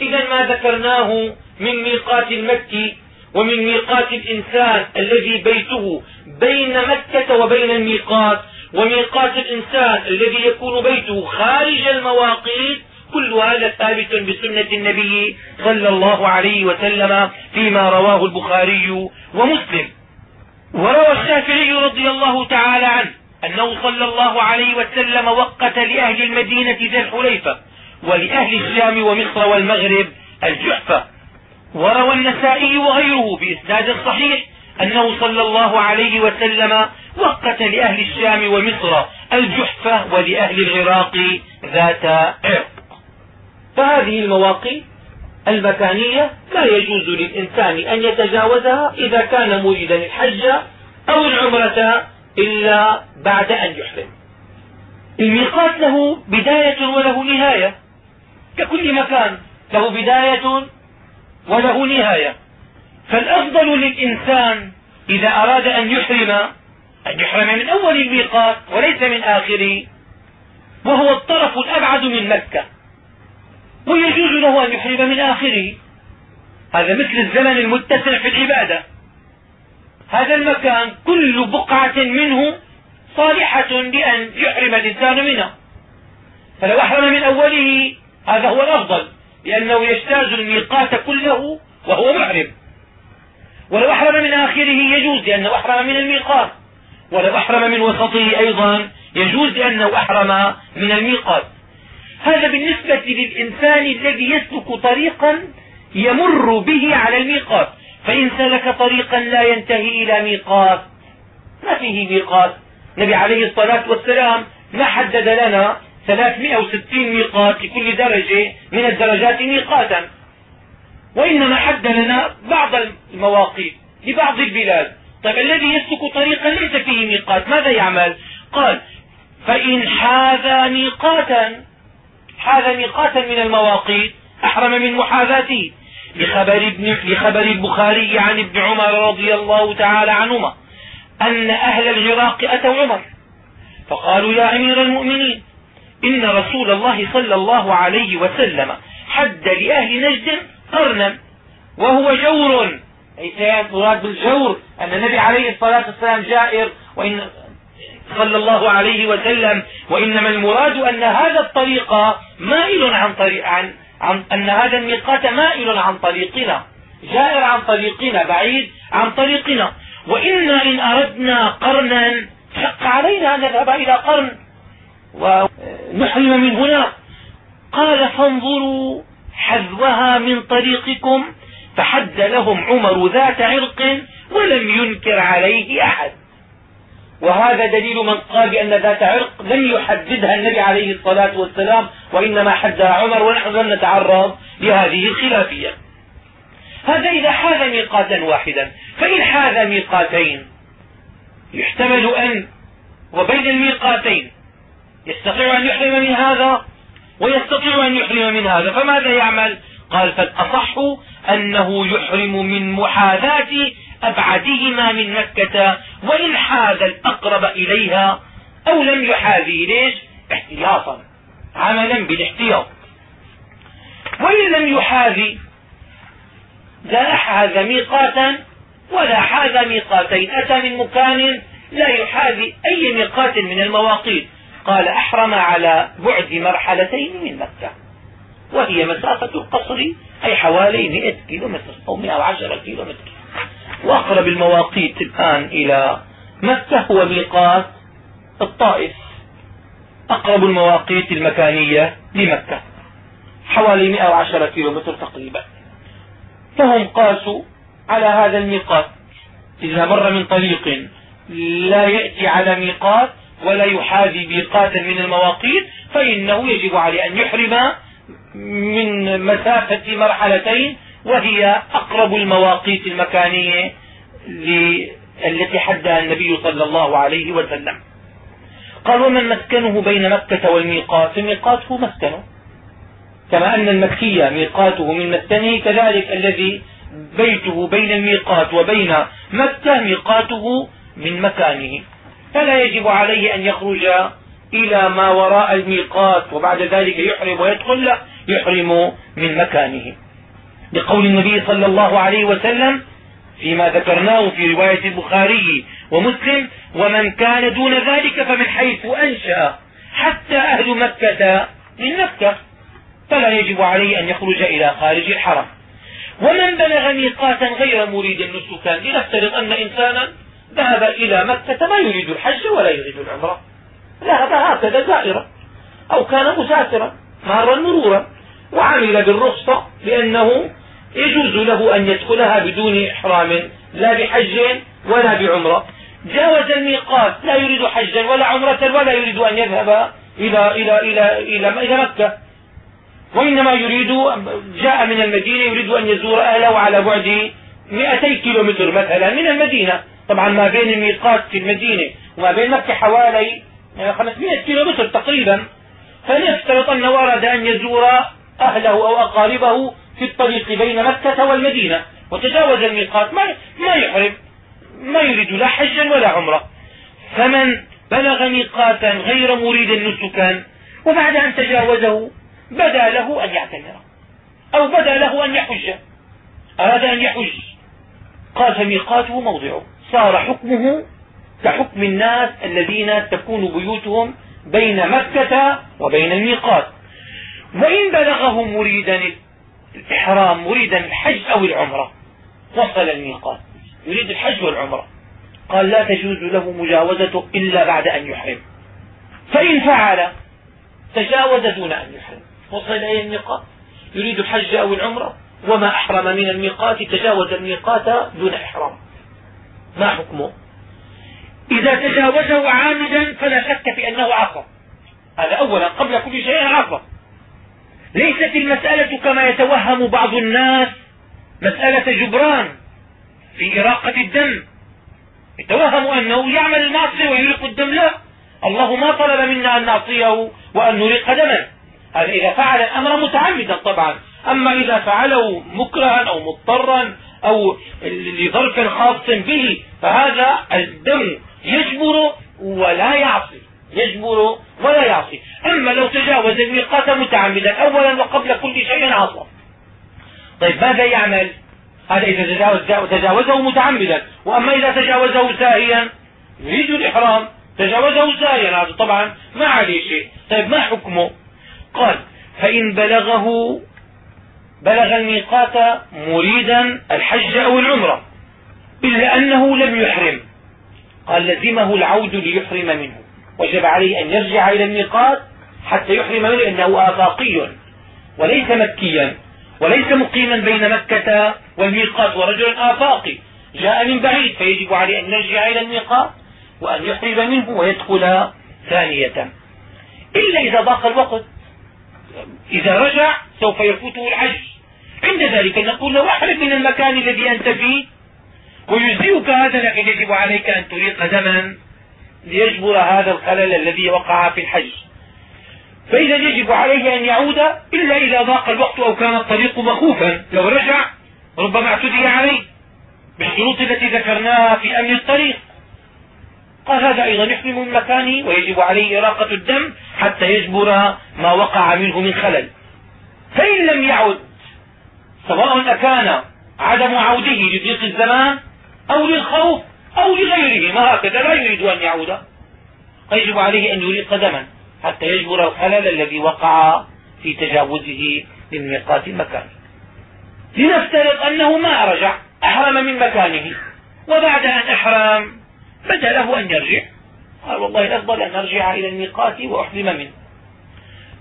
S1: إذا ما ذكرناه من ميقات المكي ومن ميقات الإنسان الذي بيته بين مكة وبين الميقات وميقات الإنسان الذي يكون بيته خارج المواقيت كل هذا ثابت بسنة النبي صلى الله عليه وسلم فيما رواه البخاري ومسلم. وروى الشافعي رضي الله تعالى عنه أنه صلى الله عليه وسلم وقت لأهل المدينة ذا الحليفة ولأهل الشام ومصر والمغرب الجحفة. وروى النسائي وغيره بإسناد صحيح أنه صلى الله عليه وسلم وقت لأهل الشام ومصر الجحفة ولأهل العراق ذات عرق. فهذه المواقيت المكانية لا يجوز للإنسان أن يتجاوزها إذا كان مريدا الحج أو العمرة إلا بعد أن يحرم. الميقات له بداية وله نهاية ككل مكان له بداية وله نهاية. فالأفضل للإنسان إذا أراد أن يحرم أن يحرم من أول الميقات وليس من آخره وهو الطرف الأبعد من مكة. ويجوز له أن يحرم من آخره. هذا مثل الزمن المتسع في العبادة. هذا المكان كل بقعة منه صالحة لأن يحرم الإنسان منها. فلو أحرم من أوله هذا هو الأفضل لأنه يجتاز الميقات كله وهو محرم. ولو أحرم من آخره يجوز لأنه أحرم من الميقات. ولو أحرم من وسطه أيضا يجوز لأنه أحرم من الميقات. هذا بالنسبة للإنسان الذي يسلك طريقا يمر به على الميقات. فإن سلك طريقا لا ينتهي إلى ميقات. ما فيه ميقات؟ النبي عليه الصلاة والسلام ما حدد لنا 360 ميقات لكل درجة من الدرجات ميقاتا. وإنما حد لنا بعض المواقيت لبعض البلاد. طيب الذي يسلك طريقا ليس فيه ميقات ماذا يعمل؟ قال فإن حاذا ميقاتا حاذا ميقاتا من المواقيت أحرم من محاذاته. لخبر, ابن لخبر البخاري عن ابن عمر رضي الله تعالى عنهما أن أهل العراق أتوا عمر. فقالوا يا أمير المؤمنين إن رسول الله صلى الله عليه وسلم حد لأهل نجد قرنا وهو جور. ليس مراد بالجور أن النبي عليه الصلاة والسلام جائر وإن صلى الله عليه وسلم وإنما المراد أن هذا الطريق مائل عن طريق عن, عن أن هذا الميقات مائل عن طريقنا جائر عن طريقنا بعيد عن طريقنا. وإنا إن أردنا قرنا شق علينا أن نذهب إلى قرن. ونحرم من هنا. قال فانظروا حذوها من طريقكم فحد لهم عمر ذات عرق ولم ينكر عليه أحد. وهذا دليل من قال بأن ذات عرق لم يحددها النبي عليه الصلاة والسلام وإنما حدها عمر ونحن لم نتعرض لهذه الخلافية. هذا إذا حاز ميقاتا واحدا فإن حاز ميقاتين يحتمل أن وبين الميقاتين يستطيع أن يحرم من هذا ويستطيع أن يحرم من هذا. فماذا يعمل؟ قال فالأصح أنه يحرم من محاذاة أبعدهما من مكة وإن حاذ الأقرب إليها أو لم يحاذي ليش احتياطا. عملا بالاحتياط. وإن لم يحاذي لا حاذ ميقاتا ولا حاذ ميقاتين. أتى من مكان لا يحاذي أي ميقات من المواقيت. قال أحرم على بعد مرحلتين من مكة. وهي مسافة القصر أي حوالي 100 كيلو متر أو 110 كيلو متر وأقرب المواقيت الآن إلى مكة هو ميقات الطائف أقرب المواقيت المكانية لمكة حوالي 110 كيلو متر تقريبا. فهم قاسوا على هذا الميقات. إذا مر من طريق لا يأتي على ميقات ولا يحاذي ميقاتا من المواقيت فإنه يجب عليه أن يحرم من مسافة مرحلتين وهي أقرب المواقيت المكانية التي حدها النبي صلى الله عليه وسلم. قال ومن مسكنه بين مكة والميقات؟ الميقات هو مسكنه. كما أن المكي ميقاته من مسكنه كذلك الذي بيته بين الميقات وبين مكة ميقاته من مكانه. فلا يجب عليه أن يخرج إلى ما وراء الميقات وبعد ذلك يحرم ويدخل لا يحرم من مكانه. لقول النبي صلى الله عليه وسلم فيما ذكرناه في رواية البخاري ومسلم ومن كان دون ذلك فمن حيث أنشأ حتى أهل مكة من مكة. فلا يجب عليه أن يخرج إلى خارج الحرم. ومن بلغ ميقاتا غير مريد نسكا لنفترض أن إنسانا ذهب إلى مكة ما يريد الحج ولا يريد العمرة. ذهب هكذا زائرا أو كان مسافرا مارا مرورا. وعمل بالرخصة بأنه يجوز له أن يدخلها بدون إحرام لا بحج ولا بعمرة. جاوز الميقات لا يريد حجا ولا عمرة ولا يريد أن يذهب إلى إلى إلى إلى, مكة. وإنما يريد جاء من المدينة يريد أن يزور أهله على بعد 200 كيلو متر مثلا من المدينة. طبعا ما بين الميقات في المدينة وما بين مكة حوالي 500 كيلو متر تقريبا. فليفترض أنه أراد أن يزور أهله أو أقاربه في الطريق بين مكة والمدينة وتجاوز الميقات ما يحرم ما يريد لا حجا ولا عمرة. فمن بلغ ميقاتا غير مريد نسكا وبعد أن تجاوزه بدا له أن يعتمر أو بدا له أن يحج. أراد أن يحج. قال فميقاته موضعه. صار حكمه كحكم الناس الذين تكون بيوتهم بين مكة وبين الميقات. وإن بلغه مريدا الإحرام مريدا الحج أو العمرة. وصل الميقات. يريد الحج والعمرة. قال لا تجوز له مجاوزته إلا بعد أن يحرم. فإن فعل تجاوز دون أن يحرم. وصل إلى الميقات. يريد الحج أو العمرة. وما أحرم من الميقات تجاوز الميقات دون إحرام. ما حكمه؟ إذا تجاوزه عامدا فلا شك في أنه عصى هذا أولا قبل كل شيء عصى ليست المسألة كما يتوهم بعض الناس مسألة جبران في إراقة الدم. يتوهم أنه يعمل المعصية ويريق الدم لا. الله ما طلب منا أن نعصيه وأن نريق دما هذا إذا فعل الأمر متعمدا طبعا. أما إذا فعله مكرها أو مضطرا أو لظرف خاص به فهذا الدم يجبر ولا يعصي. يجبر ولا يعصي. أما لو تجاوز الميقات متعمدا أولا وقبل كل شيء عصى. طيب ماذا يعمل؟ هذا إذا تجاوز تجاوزه متعمدا. وأما إذا تجاوزه ساهيا يريد الإحرام. تجاوزه ساهيا هذا طبعا ما عليه شيء. طيب ما حكمه؟ قال فإن بلغه بلغ الميقات مريدا الحج أو العمرة إلا أنه لم يحرم. قال لزمه العود ليحرم منه. وجب عليه أن يرجع إلى الميقات حتى يحرم منه إنه آفاقي وليس مكيا وليس مقيما بين مكة والميقات ورجل آفاقي. جاء من بعيد فيجب عليه أن يرجع إلى الميقات وأن يحرم منه ويدخل ثانية. إلا إذا ضاق الوقت. إذا رجع سوف يفوته الحج عند ذلك نقول له أحرم من المكان الذي أنت فيه ويجزئك هذا لكن يجب عليك أن تريق دما ليجبر هذا الخلل الذي وقع في الحج. فإذا يجب عليه أن يعود إلا إذا ضاق الوقت أو كان الطريق مخوفا. لو رجع ربما اعتدي عليه بالشروط التي ذكرناها في أمن الطريق. قال هذا أيضا يحرم من مكانه ويجب عليه إراقة الدم حتى يجبر ما وقع منه من خلل. فإن لم يعد سواء أكان عدم عوده لضيق الزمان أو للخوف أو لغيره ما هكذا؟ لا يريد أن يعود. فيجب عليه أن يريق دما حتى يجبر الخلل الذي وقع في تجاوزه من ميقات مكانه. لنفترض أنه ما رجع أحرم من مكانه. وبعد أن أحرم بدا له أن يرجع. قال والله الأفضل أن أرجع إلى الميقات وأحرم منه.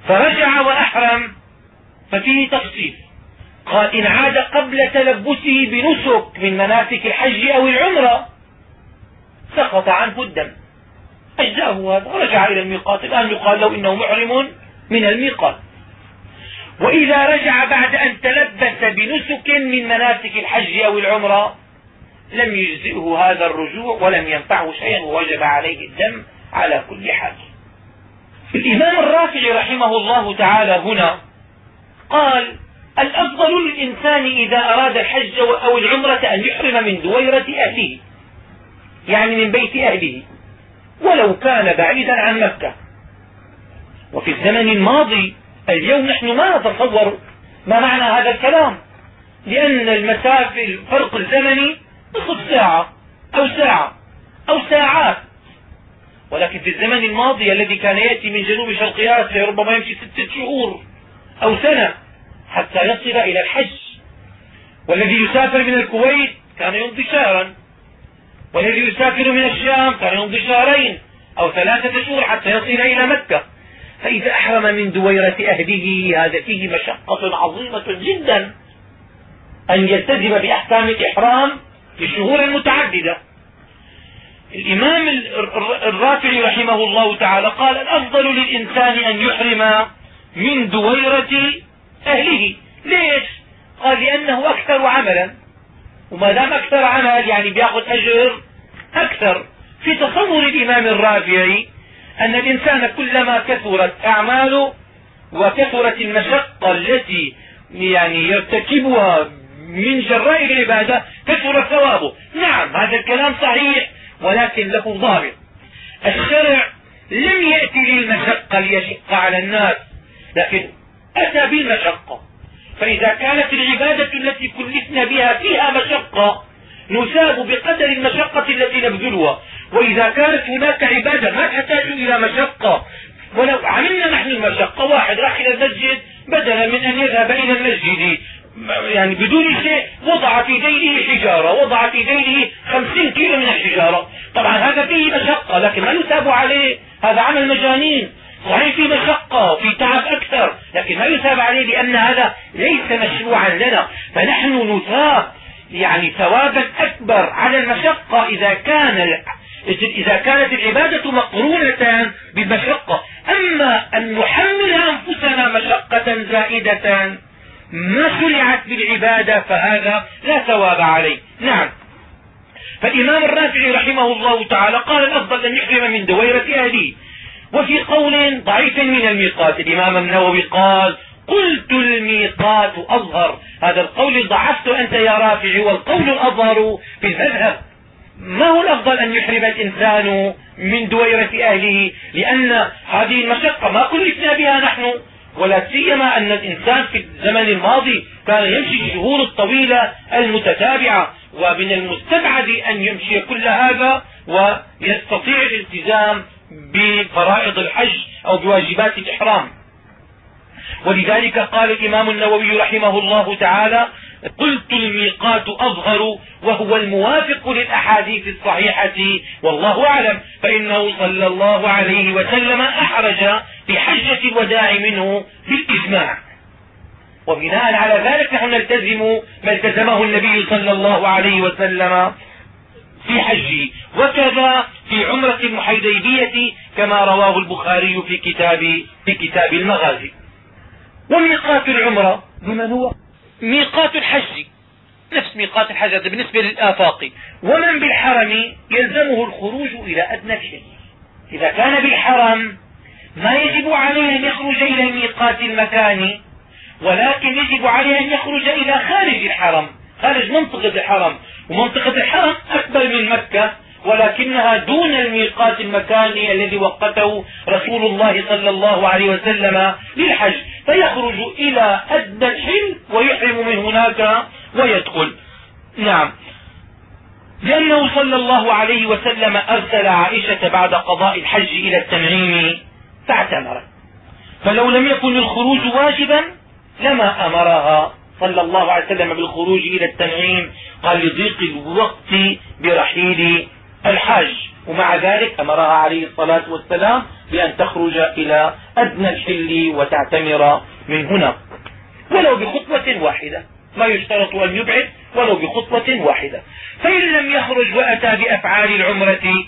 S1: فرجع وأحرم ففيه تفصيل. قال إن عاد قبل تلبسه بنسك من مناسك الحج أو العمرة سقط عنه الدم. أجزاه هذا؟ ورجع إلى الميقات. الآن يقال له إنه محرم من الميقات. وإذا رجع بعد أن تلبس بنسك من مناسك الحج أو العمرة لم يجزئه هذا الرجوع ولم ينفعه شيئا ووجب عليه الدم على كل حال. الإمام الرافعي رحمه الله تعالى هنا قال الأفضل للإنسان إذا أراد الحج أو العمرة أن يحرم من دويرة أهله يعني من بيت أهله ولو كان بعيدا عن مكة. وفي الزمن الماضي اليوم نحن ما نتصور ما معنى هذا الكلام لأن المسافة الفرق الزمني نصف ساعة أو ساعة أو ساعات. ولكن في الزمن الماضي الذي كان يأتي من جنوب شرق آسيا ربما يمشي ستة شهور أو سنة حتى يصل إلى الحج. والذي يسافر من الكويت كان يمضي شهرا. والذي يسافر من الشام كان يمضي شهرين أو ثلاثة شهور حتى يصل إلى مكة. فإذا أحرم من دويرة أهله هذا فيه مشقة عظيمة جدا. أن يلتزم بأحكام الإحرام في الشهور المتعددة الإمام الرافعي رحمه الله تعالى قال الأفضل للإنسان أن يحرم من دويرة أهله. ليش؟ قال لأنه أكثر عملا. وما دام أكثر عمل يعني بيأخذ أجر أكثر. في تصور الإمام الرافعي أن الإنسان كلما كثرت أعماله وكثرت المشقة التي يعني يرتكبها من جراء العبادة كثر ثوابه. نعم هذا الكلام صحيح ولكن له ضابط الشرع لم يأتي للمشقة ليشق على الناس لكن أتى بالمشقة. فإذا كانت العبادة التي كلفنا بها فيها مشقة نثاب بقدر المشقة التي نبذلها. وإذا كانت هناك عبادة ما تحتاج إلى مشقة ولو عملنا نحن المشقة واحد راح إلى المسجد بدلا من أن يذهب إلى المسجد. يعني بدون شيء وضع في ذيله حجارة وضع في ذيله خمسين كيلو من الحجارة. طبعا هذا فيه مشقة لكن ما يثاب عليه. هذا عمل مجانين. صحيح في مشقة وفي تعب أكثر. لكن ما يثاب عليه لأن هذا ليس مشروعا لنا. فنحن نثاب يعني ثوابا أكبر على المشقة إذا كان إذا كانت العبادة مقرونة بالمشقة. أما أن نحمل أنفسنا مشقة زائدة ما شرعت بالعبادة فهذا لا ثواب عليه. نعم. فالإمام الرافعي رحمه الله تعالى قال الأفضل أن يحرم من دويرة أهله. وفي قول ضعيف من الميقات الإمام النووي قال قلت الميقات أظهر. هذا القول ضعفت أنت يا رافعي والقول الأظهر في المذهب ما هو الأفضل أن يحرم الإنسان من دويرة أهله؟ لأن هذه المشقة ما كلفنا بها نحن ولا سيما أن الإنسان في الزمن الماضي كان يمشي الشهور الطويلة المتتابعة ومن المستبعد أن يمشي كل هذا ويستطيع الالتزام بفرائض الحج أو بواجبات الإحرام. ولذلك قال الإمام النووي رحمه الله تعالى قلت الميقات أظهر وهو الموافق للأحاديث الصحيحة والله أعلم فإنه صلى الله عليه وسلم أحرج في حجة الوداع منه بالإجماع وبناء على ذلك نحن نلتزم ما التزمه النبي صلى الله عليه وسلم؟ في حجه وكذا في عمرة الحديبية كما رواه البخاري في كتاب في كتاب المغازي. وميقات العمرة بمن هو؟ ميقات الحج. نفس ميقات الحج هذا بالنسبة للآفاق. ومن بالحرم يلزمه الخروج إلى أدنى الحل إذا كان بالحرم ما يجب عليه أن يخرج إلى الميقات المكاني ولكن يجب عليه أن يخرج إلى خارج الحرم. خارج منطقة الحرم. ومنطقة الحرم أكبر من مكة ولكنها دون الميقات المكاني الذي وقته رسول الله صلى الله عليه وسلم للحج. فيخرج إلى أدنى الحل ويحرم من هناك ويدخل. نعم. لأنه صلى الله عليه وسلم أرسل عائشة بعد قضاء الحج إلى التنعيم فاعتمرت. فلو لم يكن الخروج واجبا لما أمرها. صلى الله عليه وسلم بالخروج إلى التنعيم قال لضيق الوقت برحيل الحاج. ومع ذلك أمرها عليه الصلاة والسلام بأن تخرج إلى أدنى الحل وتعتمر من هنا. ولو بخطوة واحدة ما يشترط أن يبعد ولو بخطوة واحدة. فإن لم يخرج وأتى بأفعال العمرة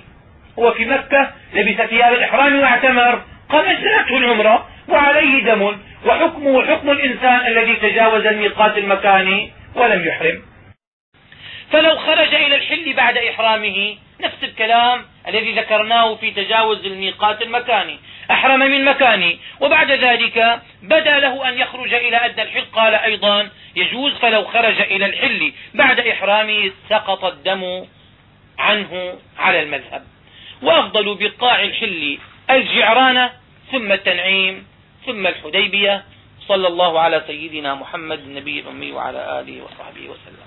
S1: هو في مكة لبس ثياب الإحرام واعتمر قد أجزأته العمرة وعليه دم. وحكمه حكم الإنسان الذي تجاوز الميقات المكاني ولم يحرم. فلو خرج إلى الحل بعد إحرامه نفس الكلام الذي ذكرناه في تجاوز الميقات المكاني أحرم من مكانه وبعد ذلك بدا له أن يخرج إلى أدنى الحل. قال أيضا يجوز فلو خرج إلى الحل بعد إحرامه سقط الدم عنه على المذهب. وأفضل بقاع الحل الجعرانة ثم التنعيم. ثم الحديبية صلى الله على سيدنا محمد النبي الأمي وعلى آله وصحبه وسلم.